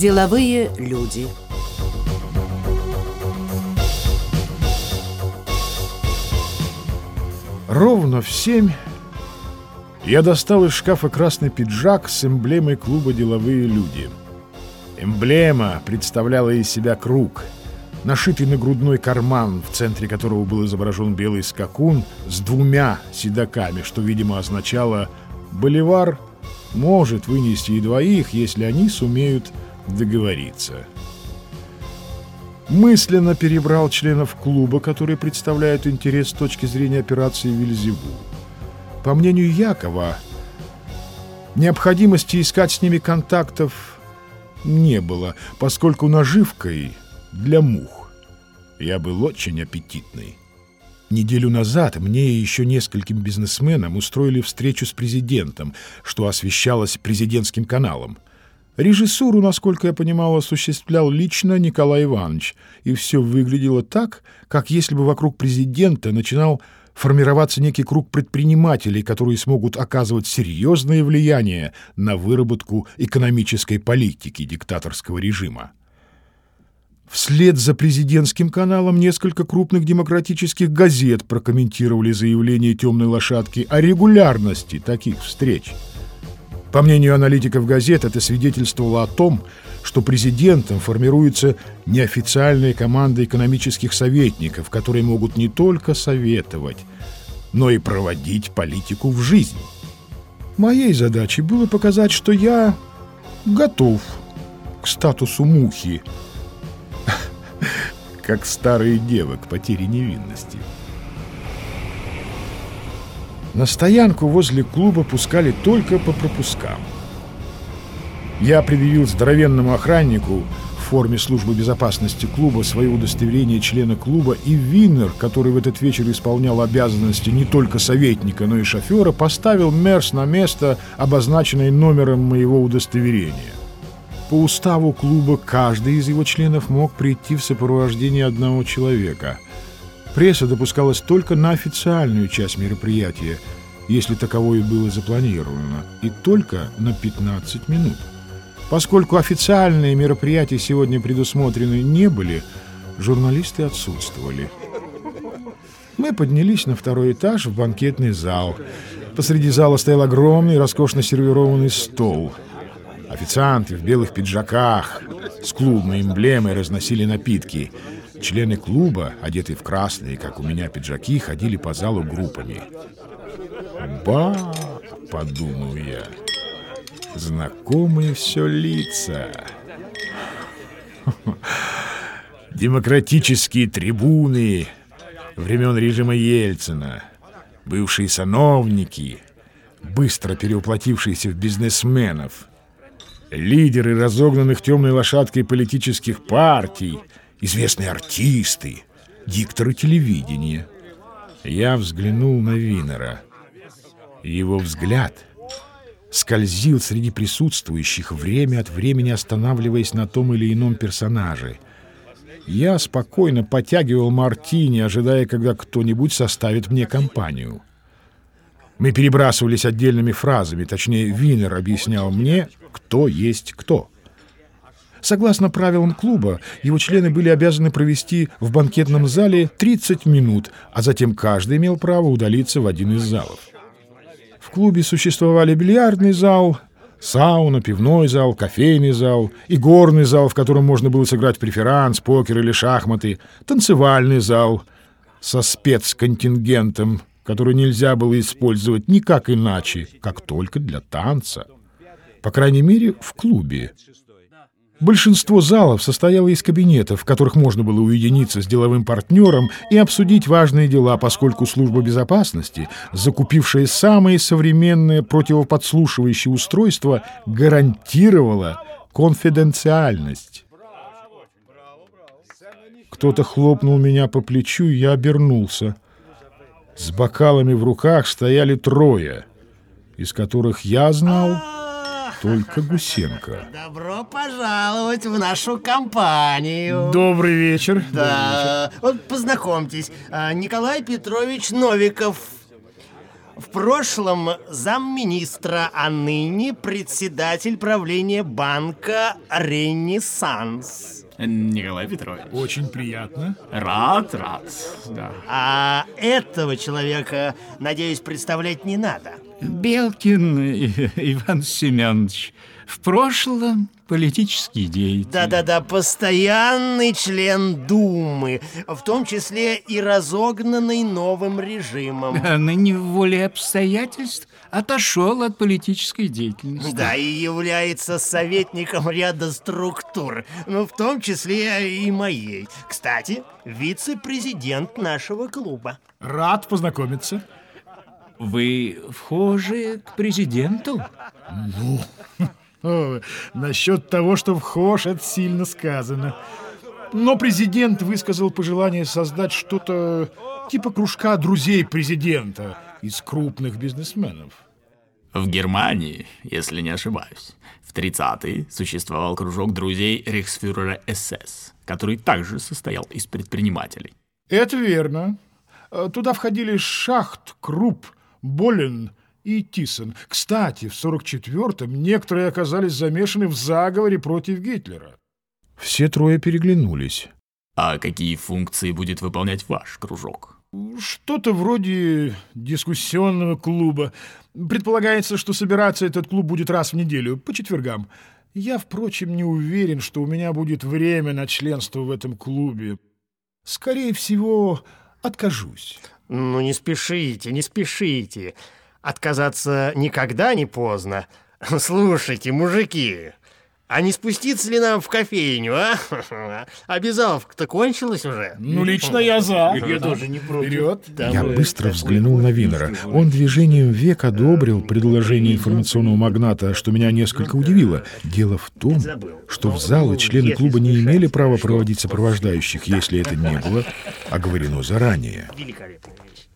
Деловые люди. Ровно в семь я достал из шкафа красный пиджак с эмблемой клуба «Деловые люди». Эмблема представляла из себя круг, нашитый на грудной карман, в центре которого был изображен белый скакун с двумя седаками, что, видимо, означало «Боливар может вынести и двоих, если они сумеют договориться». Мысленно перебрал членов клуба, которые представляют интерес с точки зрения операции «Вильзевул». По мнению Якова, необходимости искать с ними контактов не было, поскольку наживкой для мух я был очень аппетитный. Неделю назад мне и еще нескольким бизнесменам устроили встречу с президентом, что освещалось президентским каналом. Режиссуру, насколько я понимал, осуществлял лично Николай Иванович, и все выглядело так, как если бы вокруг президента начинал формироваться некий круг предпринимателей, которые смогут оказывать серьезное влияние на выработку экономической политики диктаторского режима. Вслед за президентским каналом несколько крупных демократических газет прокомментировали заявление «Темной лошадки» о регулярности таких встреч. По мнению аналитиков газет, это свидетельствовало о том, что президентом формируется неофициальная команда экономических советников, которые могут не только советовать, но и проводить политику в жизнь. Моей задачей было показать, что я готов к статусу мухи, как старые девы к потере невинности. На стоянку возле клуба пускали только по пропускам. Я предъявил здоровенному охраннику в форме службы безопасности клуба свое удостоверение члена клуба, и Виннер, который в этот вечер исполнял обязанности не только советника, но и шофера, поставил Мерс на место, обозначенное номером моего удостоверения. По уставу клуба каждый из его членов мог прийти в сопровождении одного человека. Пресса допускалась только на официальную часть мероприятия, если таковое было запланировано, и только на 15 минут. Поскольку официальные мероприятия сегодня предусмотрены не были, журналисты отсутствовали. Мы поднялись на второй этаж в банкетный зал. Посреди зала стоял огромный, роскошно сервированный стол — Официанты в белых пиджаках с клубной эмблемой разносили напитки. Члены клуба, одетые в красные, как у меня, пиджаки, ходили по залу группами. «Ба!» — подумал я. «Знакомые все лица!» Демократические трибуны времен режима Ельцина, бывшие сановники, быстро переуплотившиеся в бизнесменов — лидеры разогнанных темной лошадкой политических партий, известные артисты, дикторы телевидения. Я взглянул на Винера. Его взгляд скользил среди присутствующих, время от времени останавливаясь на том или ином персонаже. Я спокойно потягивал мартини, ожидая, когда кто-нибудь составит мне компанию. Мы перебрасывались отдельными фразами, точнее, Винер объяснял мне, кто есть кто. Согласно правилам клуба, его члены были обязаны провести в банкетном зале 30 минут, а затем каждый имел право удалиться в один из залов. В клубе существовали бильярдный зал, сауна, пивной зал, кофейный зал, и горный зал, в котором можно было сыграть преферанс, покер или шахматы, танцевальный зал со спецконтингентом, который нельзя было использовать никак иначе, как только для танца. По крайней мере, в клубе. Большинство залов состояло из кабинетов, в которых можно было уединиться с деловым партнером и обсудить важные дела, поскольку служба безопасности, закупившая самые современные противоподслушивающие устройства, гарантировала конфиденциальность. Кто-то хлопнул меня по плечу, и я обернулся. С бокалами в руках стояли трое, из которых я знал только Гусенко. Добро пожаловать в нашу компанию. Добрый вечер. Да, вот познакомьтесь, а, Николай Петрович Новиков. В прошлом замминистра, а ныне председатель правления банка «Ренессанс». Николай Петрович. Очень приятно. Рад, рад, да. А этого человека, надеюсь, представлять не надо. Белкин Иван Семенович. В прошлом политический деятель. Да-да-да, постоянный член Думы, в том числе и разогнанный новым режимом. А ныне в воле обстоятельств отошел от политической деятельности. Да, и является советником ряда структур, ну, в том числе и моей. Кстати, вице-президент нашего клуба. Рад познакомиться. Вы вхожи к президенту? Ну, насчет того, что вхож, это сильно сказано. Но президент высказал пожелание создать что-то типа кружка друзей президента из крупных бизнесменов. В Германии, если не ошибаюсь, в 30-е существовал кружок друзей рейхсфюрера СС, который также состоял из предпринимателей. Это верно. Туда входили Шахт, Круп, Болин и Тисон. Кстати, в 44-м некоторые оказались замешаны в заговоре против Гитлера. Все трое переглянулись. А какие функции будет выполнять ваш кружок? Что-то вроде дискуссионного клуба. Предполагается, что собираться этот клуб будет раз в неделю, по четвергам. Я, впрочем, не уверен, что у меня будет время на членство в этом клубе. Скорее всего, откажусь. Ну, не спешите, не спешите. Отказаться никогда не поздно. Слушайте, мужики, а не спуститься ли нам в кофейню, а? Обязаловка-то кончилась уже? Ну, лично я за. Я тоже не против. Я быстро взглянул на Винера. Он движением век одобрил предложение информационного магната, что меня несколько удивило. Дело в том, что в залы члены клуба не имели права проводить сопровождающих, если это не было оговорено заранее. Великолепно.